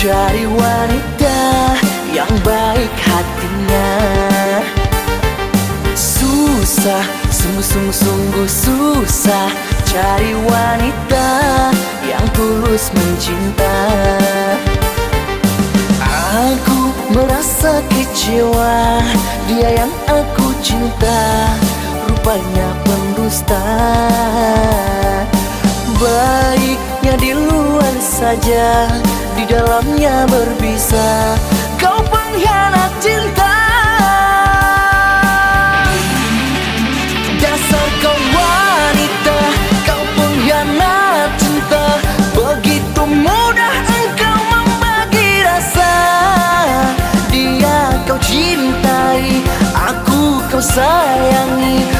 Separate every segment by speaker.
Speaker 1: Cari wanita yang baik hatinya. Susah, sungguh-sungguh susah Cari wanita yang tulus mencinta. Aku merasa kecewa Dia yang aku cinta. Rupanya pendusta. Baiknya di luar saja Di dalamnya berbisa. Kau pengkhianat cinta. Dasar kau wanita Kau pengkhianat cinta. Begitu mudah engkau membagi rasa. Dia kau cintai Aku kau sayangi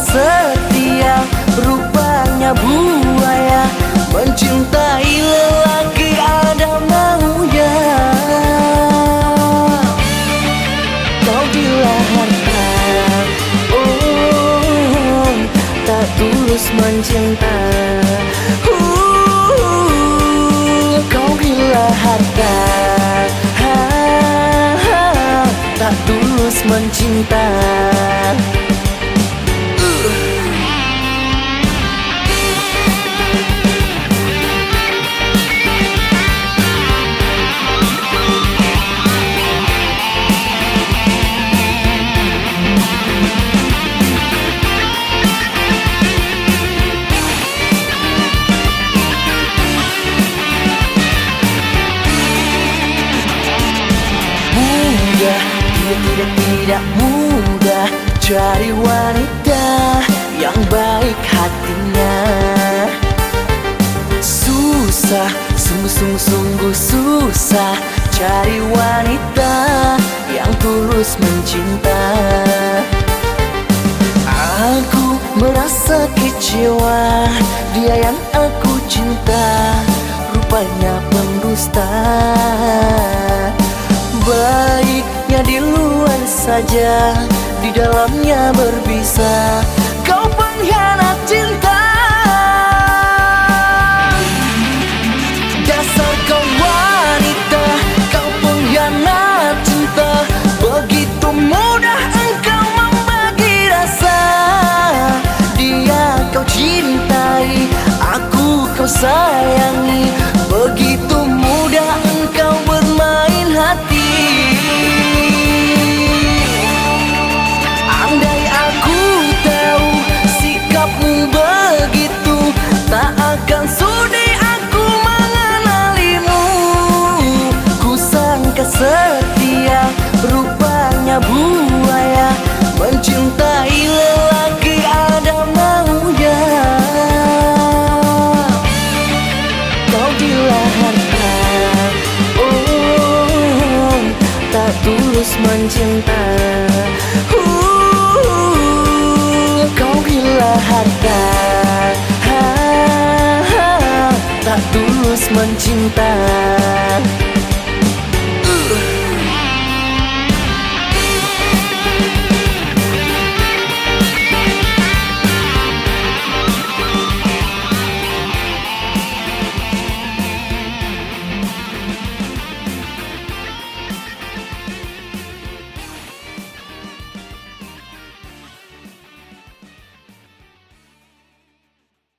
Speaker 1: setia rupanya buaya Mencintai lelaki ada maunya. Kau bila harta Oh tak tulus mencinta. Uh, Kau ha, Tak tulus mencinta mudah Tidak tidak tidak mudah Cari wanita yang baik hatinya. Susah, sungguh-sungguh susah. Cari wanita yang tulus mencinta. Aku merasa kecewa. Dia yang aku cinta. Rupanya pendusta. Luar saja Di dalamnya berbisa. Kau pengkhianat cinta. Dasar kau wanita Kau pengkhianat cinta. Begitu mudah engkau membagi rasa. Dia kau cintai Aku kau sayangi mencinta. Uh, Kau gila harta. Ha, ha, Tak tulus mencinta